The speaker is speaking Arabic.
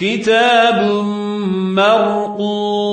كتاب مرقوم.